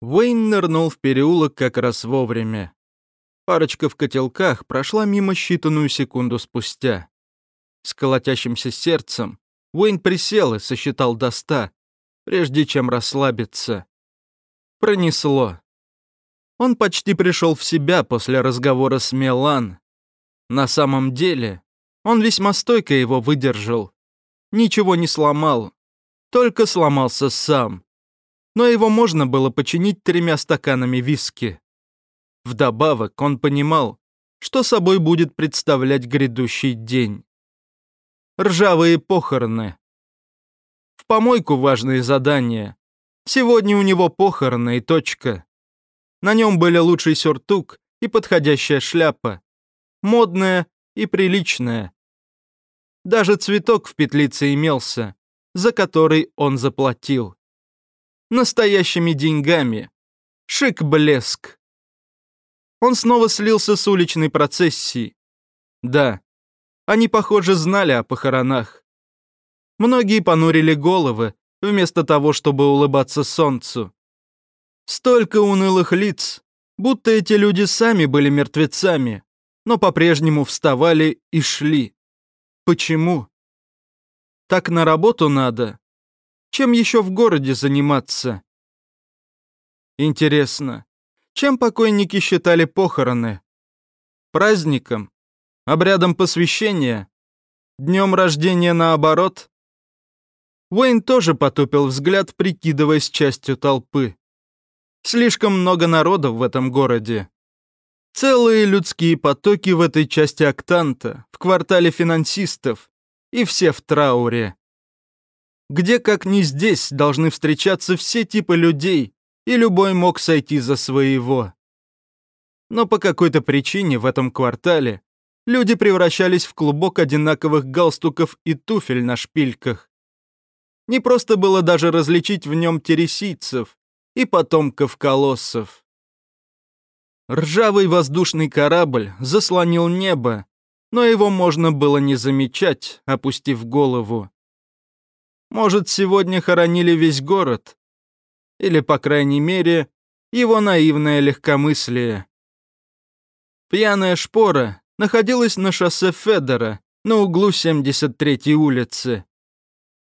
Уэйн нырнул в переулок как раз вовремя. Парочка в котелках прошла мимо считанную секунду спустя. С колотящимся сердцем Уэйн присел и сосчитал до ста, прежде чем расслабиться. Пронесло. Он почти пришел в себя после разговора с Мелан. На самом деле, он весьма стойко его выдержал. Ничего не сломал, только сломался сам. Но его можно было починить тремя стаканами виски. Вдобавок он понимал, что собой будет представлять грядущий день. Ржавые похороны. В помойку важные задания. Сегодня у него похороны и точка. На нем были лучший сюртук и подходящая шляпа. Модная и приличная. Даже цветок в петлице имелся, за который он заплатил. Настоящими деньгами. Шик-блеск. Он снова слился с уличной процессией. Да, они, похоже, знали о похоронах. Многие понурили головы, вместо того, чтобы улыбаться солнцу. Столько унылых лиц, будто эти люди сами были мертвецами, но по-прежнему вставали и шли. Почему? Так на работу надо. Чем еще в городе заниматься? Интересно, чем покойники считали похороны? Праздником? Обрядом посвящения? Днем рождения наоборот? Уэйн тоже потупил взгляд, прикидываясь частью толпы. Слишком много народов в этом городе. Целые людские потоки в этой части Октанта, в квартале финансистов, и все в трауре. Где, как ни здесь, должны встречаться все типы людей, и любой мог сойти за своего. Но по какой-то причине в этом квартале люди превращались в клубок одинаковых галстуков и туфель на шпильках. Не просто было даже различить в нем тересийцев, и потомков колоссов. Ржавый воздушный корабль заслонил небо, но его можно было не замечать, опустив голову. Может, сегодня хоронили весь город? Или, по крайней мере, его наивное легкомыслие. Пьяная шпора находилась на шоссе Федора, на углу 73-й улицы.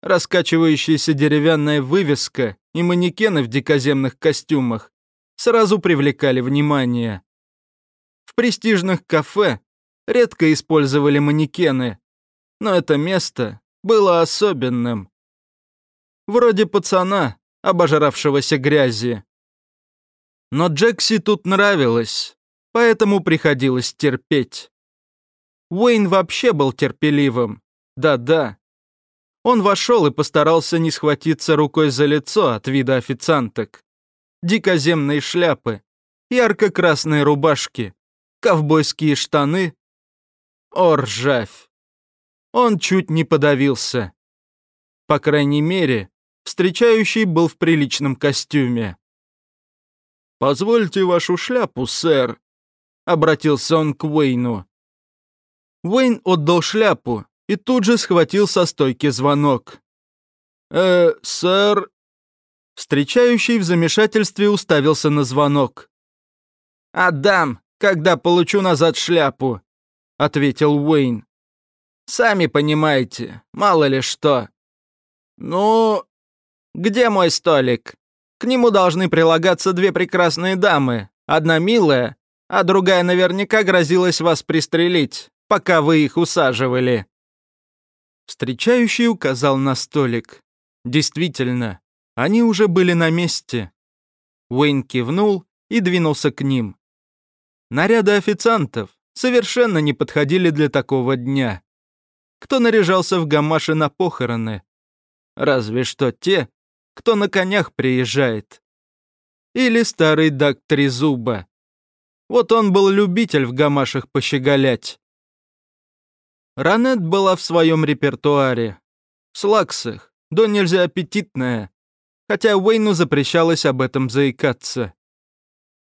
Раскачивающаяся деревянная вывеска и манекены в дикоземных костюмах сразу привлекали внимание. В престижных кафе редко использовали манекены, но это место было особенным. Вроде пацана, обожравшегося грязи. Но Джекси тут нравилось, поэтому приходилось терпеть. Уэйн вообще был терпеливым. Да-да, он вошел и постарался не схватиться рукой за лицо от вида официанток. Дикоземные шляпы, ярко-красные рубашки, ковбойские штаны. О, ржавь! Он чуть не подавился. По крайней мере, встречающий был в приличном костюме. «Позвольте вашу шляпу, сэр», — обратился он к Уэйну. Уэйн отдал шляпу, и тут же схватил со стойки звонок. «Э, сэр...» Встречающий в замешательстве уставился на звонок. «Отдам, когда получу назад шляпу», — ответил Уэйн. «Сами понимаете, мало ли что». «Ну...» «Где мой столик? К нему должны прилагаться две прекрасные дамы, одна милая, а другая наверняка грозилась вас пристрелить, пока вы их усаживали». Встречающий указал на столик. Действительно, они уже были на месте. Уэйн кивнул и двинулся к ним. Наряды официантов совершенно не подходили для такого дня. Кто наряжался в гамаши на похороны? Разве что те, кто на конях приезжает. Или старый Дак Трезуба. Вот он был любитель в гамашах пощеголять. Ранет была в своем репертуаре. В слаксах, да нельзя аппетитная. Хотя Уэйну запрещалось об этом заикаться.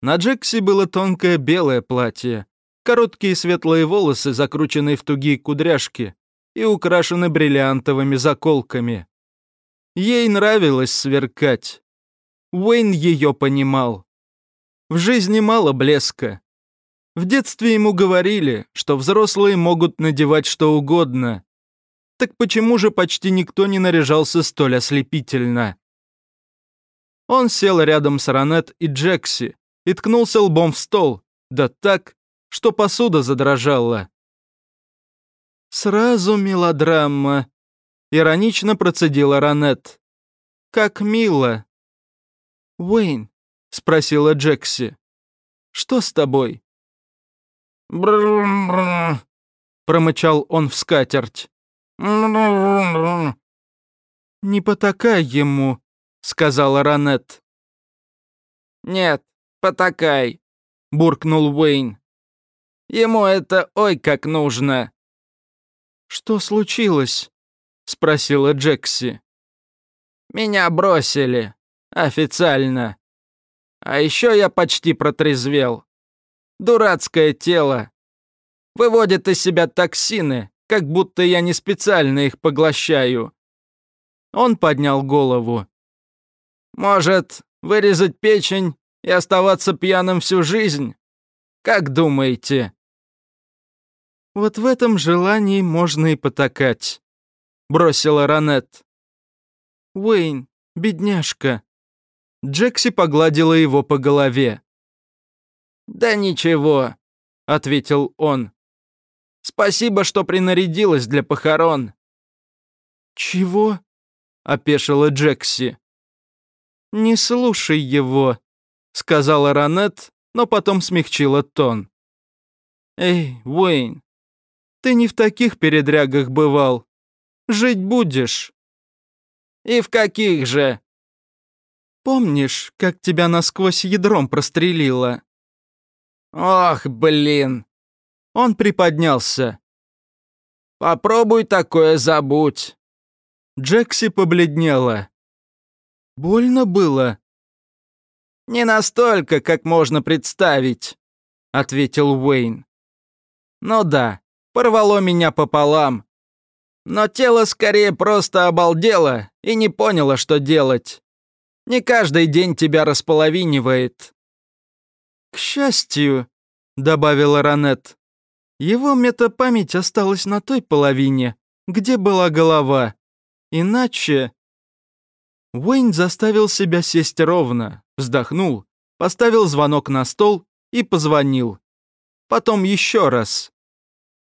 На Джекси было тонкое белое платье, короткие светлые волосы, закрученные в тугие кудряшки и украшены бриллиантовыми заколками. Ей нравилось сверкать. Уэйн ее понимал. В жизни мало блеска. В детстве ему говорили, что взрослые могут надевать что угодно. Так почему же почти никто не наряжался столь ослепительно? Он сел рядом с Ранет и Джекси и ткнулся лбом в стол, да так, что посуда задрожала. «Сразу мелодрама», — иронично процедила Ранет. «Как мило». «Уэйн», — спросила Джекси, — «что с тобой?» «Бррррррр», — промычал он в скатерть. «Не потакай ему», — сказала Ранет. «Нет, потакай», — буркнул Уэйн. «Ему это ой как нужно». «Что случилось?» — спросила Джекси. «Меня бросили. Официально. А еще я почти протрезвел. Дурацкое тело. Выводит из себя токсины, как будто я не специально их поглощаю». Он поднял голову. «Может, вырезать печень и оставаться пьяным всю жизнь? Как думаете?» «Вот в этом желании можно и потакать», — бросила Ранет. «Уэйн, бедняжка». Джекси погладила его по голове. «Да ничего», — ответил он. «Спасибо, что принарядилась для похорон». «Чего?» — опешила Джекси. «Не слушай его», — сказала Ранет, но потом смягчила тон. «Эй, Уэйн, ты не в таких передрягах бывал. Жить будешь». «И в каких же?» «Помнишь, как тебя насквозь ядром прострелило?» «Ох, блин!» Он приподнялся. «Попробуй такое забудь». Джекси побледнела. «Больно было?» «Не настолько, как можно представить», — ответил Уэйн. «Ну да, порвало меня пополам. Но тело скорее просто обалдело и не поняло, что делать. Не каждый день тебя располовинивает». «К счастью», — добавила Ранет, — «его метапамять осталась на той половине, где была голова. Иначе...» Уэйн заставил себя сесть ровно, вздохнул, поставил звонок на стол и позвонил. Потом еще раз.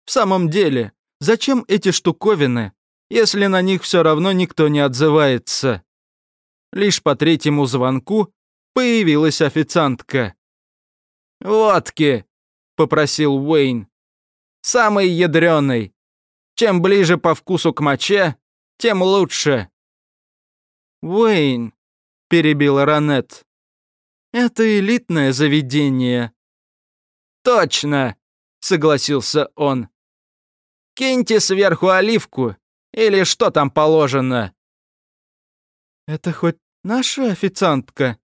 В самом деле, зачем эти штуковины, если на них все равно никто не отзывается? Лишь по третьему звонку появилась официантка. «Водки!» — попросил Уэйн. «Самый ядреный. Чем ближе по вкусу к моче, тем лучше». «Уэйн», — перебила Ранет. «Это элитное заведение». «Точно», — согласился он. «Киньте сверху оливку, или что там положено». «Это хоть наша официантка?»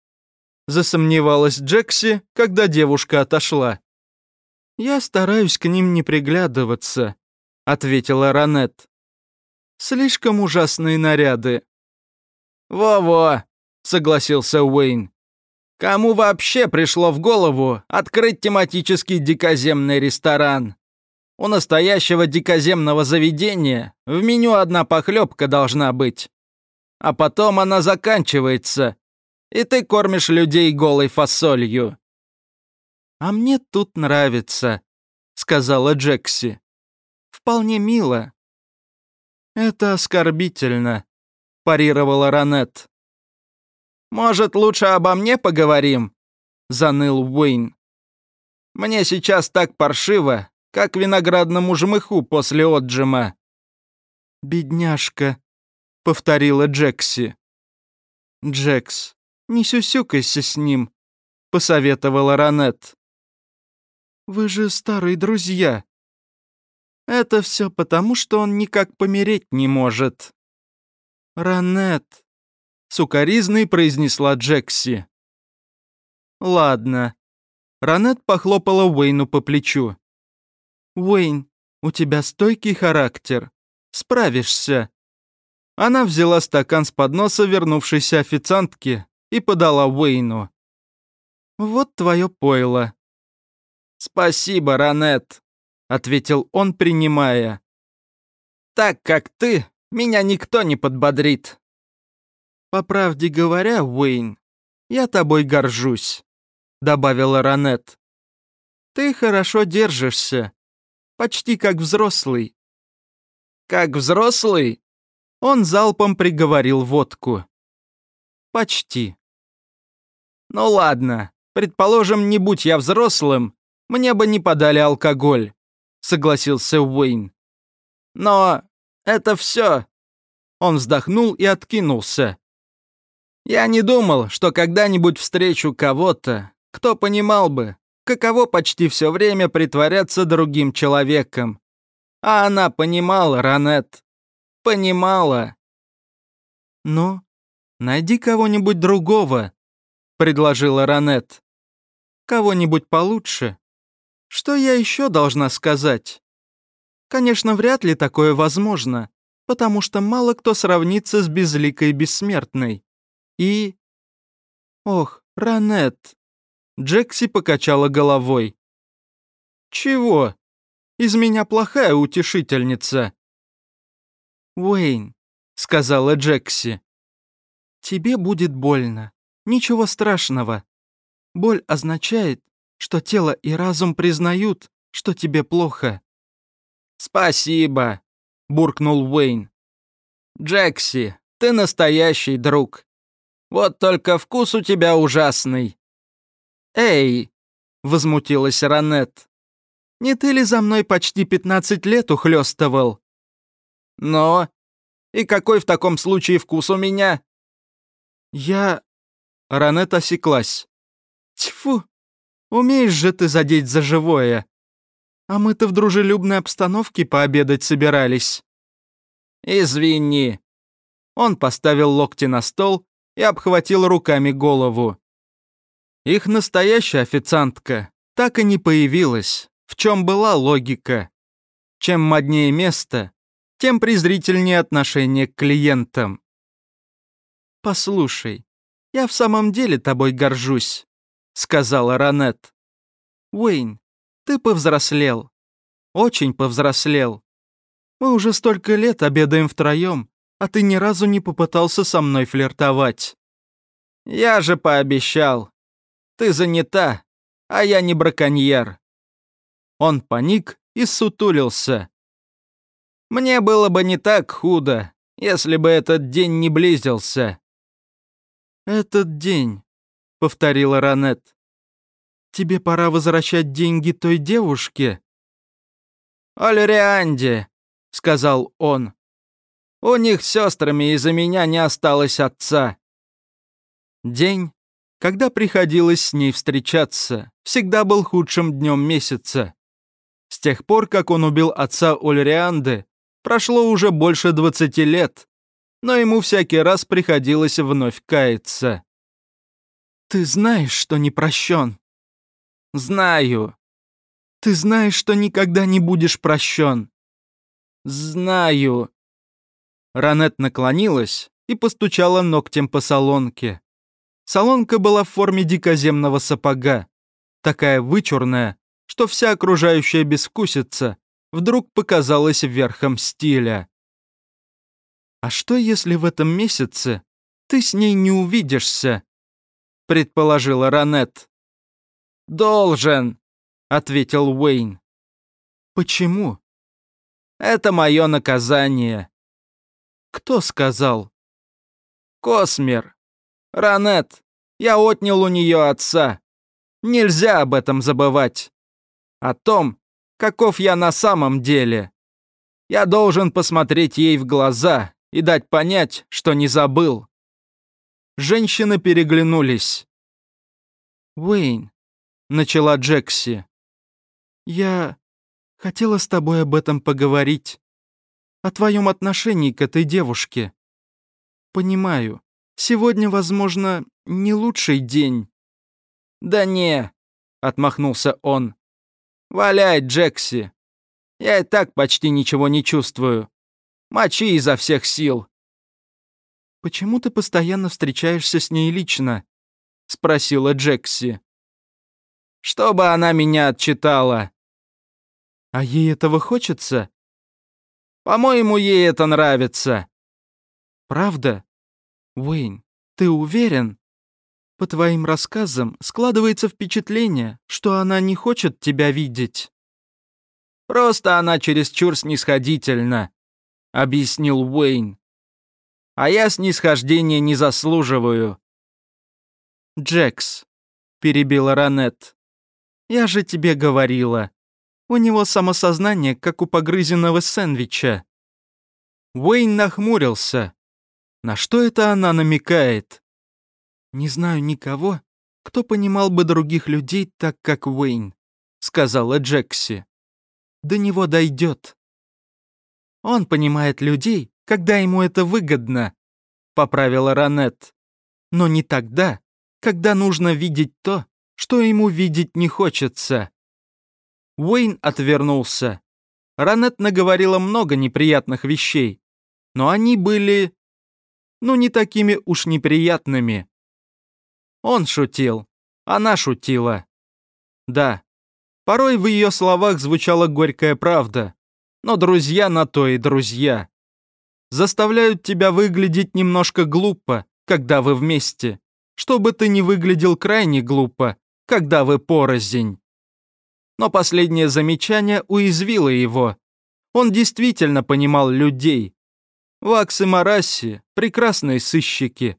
Засомневалась Джекси, когда девушка отошла. «Я стараюсь к ним не приглядываться», — ответила Ранет. «Слишком ужасные наряды». «Во-во», — согласился Уэйн. «Кому вообще пришло в голову открыть тематический дикоземный ресторан? У настоящего дикоземного заведения в меню одна похлебка должна быть. А потом она заканчивается, и ты кормишь людей голой фасолью». «А мне тут нравится», — сказала Джекси. «Вполне мило». «Это оскорбительно», — парировала Ранет. «Может, лучше обо мне поговорим?» — заныл Уэйн. «Мне сейчас так паршиво, как виноградному жмыху после отжима». «Бедняжка», — повторила Джекси. «Джекс, не сюсюкайся с ним», — посоветовала Ранет. «Вы же старые друзья». «Это все потому, что он никак помереть не может», «Ранет», — сукоризной произнесла Джекси. «Ладно». Ранет похлопала Уэйну по плечу. «Уэйн, у тебя стойкий характер. Справишься». Она взяла стакан с подноса вернувшейся официантки, и подала Уэйну. «Вот твое пойло». «Спасибо, Ранет», — ответил он, принимая. «Так как ты, меня никто не подбодрит». «По правде говоря, Уэйн, я тобой горжусь», — добавила Ранет. «Ты хорошо держишься, почти как взрослый». «Как взрослый?» Он залпом приговорил водку. «Почти». «Ну ладно, предположим, не будь я взрослым, мне бы не подали алкоголь», — согласился Уэйн. «Но это все». Он вздохнул и откинулся. «Я не думал, что когда-нибудь встречу кого-то, кто понимал бы, каково почти все время притворяться другим человеком. А она понимала, Ранет. Понимала. «Ну, найди кого-нибудь другого», — предложила Ранет. «Кого-нибудь получше. Что я еще должна сказать? Конечно, вряд ли такое возможно, потому что мало кто сравнится с безликой бессмертной. И... Ох, Ранет. Джекси покачала головой. Чего? Из меня плохая утешительница. Уэйн, сказала Джекси. Тебе будет больно. Ничего страшного. Боль означает, что тело и разум признают, что тебе плохо. «Спасибо», — буркнул Уэйн. «Джекси, ты настоящий друг. Вот только вкус у тебя ужасный». «Эй!» — возмутилась Ранет. «Не ты ли за мной почти 15 лет ухлёстывал?» «Но? И какой в таком случае вкус у меня?» «Я...» Ранет осеклась. «Тьфу! Умеешь же ты задеть за живое. А мы-то в дружелюбной обстановке пообедать собирались». «Извини». Он поставил локти на стол и обхватил руками голову. Их настоящая официантка так и не появилась, в чем была логика. Чем моднее место, тем презрительнее отношение к клиентам. «Послушай, я в самом деле тобой горжусь», — сказала Ранет. «Уэйн, ты повзрослел. Очень повзрослел. Мы уже столько лет обедаем втроем, а ты ни разу не попытался со мной флиртовать». «Я же пообещал», ты занята, а я не браконьер». Он паник и сутулился. «Мне было бы не так худо, если бы этот день не близился». «Этот день», — повторила Ранет. «Тебе пора возвращать деньги той девушке?» «Ольрианде», — сказал он. «У них с сестрами из-за меня не осталось отца». День, когда приходилось с ней встречаться, всегда был худшим днем месяца. С тех пор, как он убил отца Ольрианды, прошло уже больше 20 лет, но ему всякий раз приходилось вновь каяться. «Ты знаешь, что не прощен?» «Знаю». «Ты знаешь, что никогда не будешь прощен?» «Знаю». Ранет наклонилась и постучала ногтем по солонке. Солонка была в форме дикоземного сапога, такая вычурная, что вся окружающая безвкусица вдруг показалась верхом стиля. «А что, если в этом месяце ты с ней не увидишься?» — предположила Ранет. «Должен», — ответил Уэйн. «Почему?» «Это мое наказание». «Кто сказал?» «Космер. Ранет, я отнял у нее отца. Нельзя об этом забывать. О том, каков я на самом деле. Я должен посмотреть ей в глаза и дать понять, что не забыл. Женщины переглянулись. «Уэйн», — начала Джекси, — «я хотела с тобой об этом поговорить. О твоем отношении к этой девушке. Понимаю, Сегодня, возможно, не лучший день». «Да не», — отмахнулся он. «Валяй, Джекси. Я и так почти ничего не чувствую. Мочи изо всех сил». «Почему ты постоянно встречаешься с ней лично?» — спросила Джекси. «Чтобы она меня отчитала». «А ей этого хочется?» «По-моему, ей это нравится». «Правда? Уэйн, ты уверен?» По твоим рассказам складывается впечатление, что она не хочет тебя видеть. Просто она чересчур снисходительна, объяснил Уэйн. А я снисхождения не заслуживаю. Джекс, перебила Ранет. Я же тебе говорила. У него самосознание, как у погрызенного сэндвича. Уэйн нахмурился. На что это она намекает? «Не знаю никого, кто понимал бы других людей так, как Уэйн», — сказала Джекси. «До него дойдет». «Он понимает людей, когда ему это выгодно», — поправила Ранет. «Но не тогда, когда нужно видеть то, что ему видеть не хочется». Уэйн отвернулся. Ранет наговорила много неприятных вещей, но они были... ну, не такими уж неприятными. Он шутил. Она шутила. Да, порой в ее словах звучала горькая правда. Но друзья на то и друзья. Заставляют тебя выглядеть немножко глупо, когда вы вместе, чтобы ты не выглядел крайне глупо, когда вы порознь. Но последнее замечание уязвило его. Он действительно понимал людей. Вакс и Марасси – прекрасные сыщики,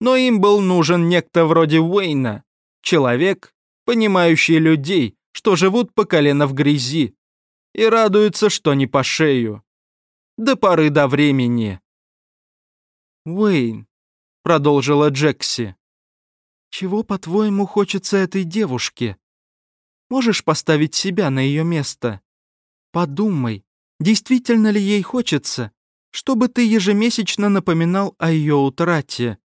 но им был нужен некто вроде Уэйна, человек, понимающий людей, что живут по колено в грязи, и радуются, что не по шею. До поры до времени. «Уэйн», — продолжила Джекси, — «чего, по-твоему, хочется этой девушке? Можешь поставить себя на ее место? Подумай, действительно ли ей хочется, чтобы ты ежемесячно напоминал о ее утрате?»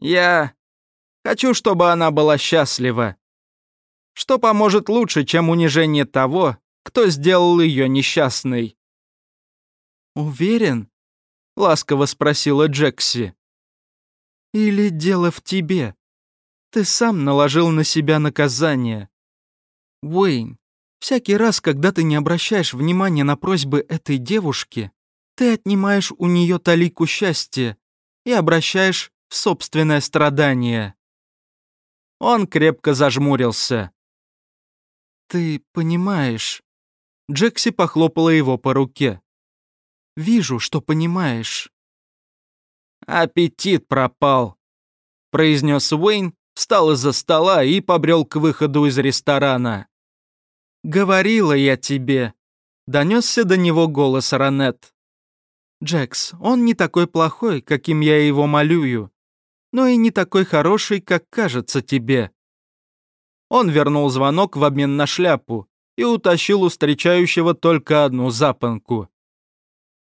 Я хочу, чтобы она была счастлива. Что поможет лучше, чем унижение того, кто сделал ее несчастной?» «Уверен?» — ласково спросила Джекси. «Или дело в тебе? Ты сам наложил на себя наказание. Уэйн, всякий раз, когда ты не обращаешь внимания на просьбы этой девушки, ты отнимаешь у нее талику счастья и обращаешь собственное страдание. Он крепко зажмурился. «Ты понимаешь...» Джекси похлопала его по руке. «Вижу, что понимаешь». «Аппетит пропал», — произнес Уэйн, встал из-за стола и побрел к выходу из ресторана. «Говорила я тебе», — донесся до него голос Ранет. «Джекс, он не такой плохой, каким я его малюю но и не такой хороший, как кажется тебе». Он вернул звонок в обмен на шляпу и утащил у встречающего только одну запонку.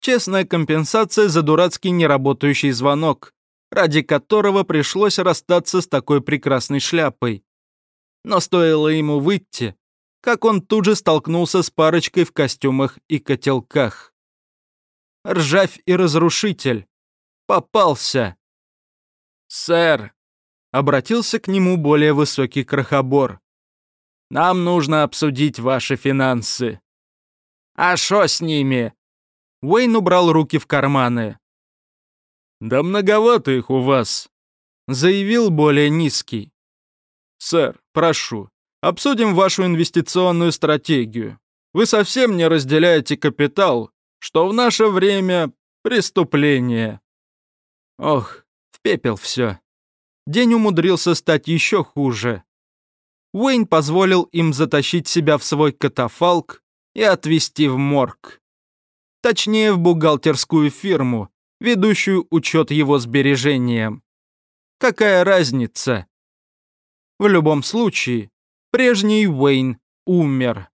Честная компенсация за дурацкий неработающий звонок, ради которого пришлось расстаться с такой прекрасной шляпой. Но стоило ему выйти, как он тут же столкнулся с парочкой в костюмах и котелках. Ржавь и разрушитель. Попался. «Сэр», — обратился к нему более высокий крохобор, — «нам нужно обсудить ваши финансы». «А что с ними?» Уэйн убрал руки в карманы. «Да многовато их у вас», — заявил более низкий. «Сэр, прошу, обсудим вашу инвестиционную стратегию. Вы совсем не разделяете капитал, что в наше время преступление». Ох, пепел все. День умудрился стать еще хуже. Уэйн позволил им затащить себя в свой катафалк и отвезти в морг. Точнее, в бухгалтерскую фирму, ведущую учет его сбережениям. Какая разница? В любом случае, прежний Уэйн умер.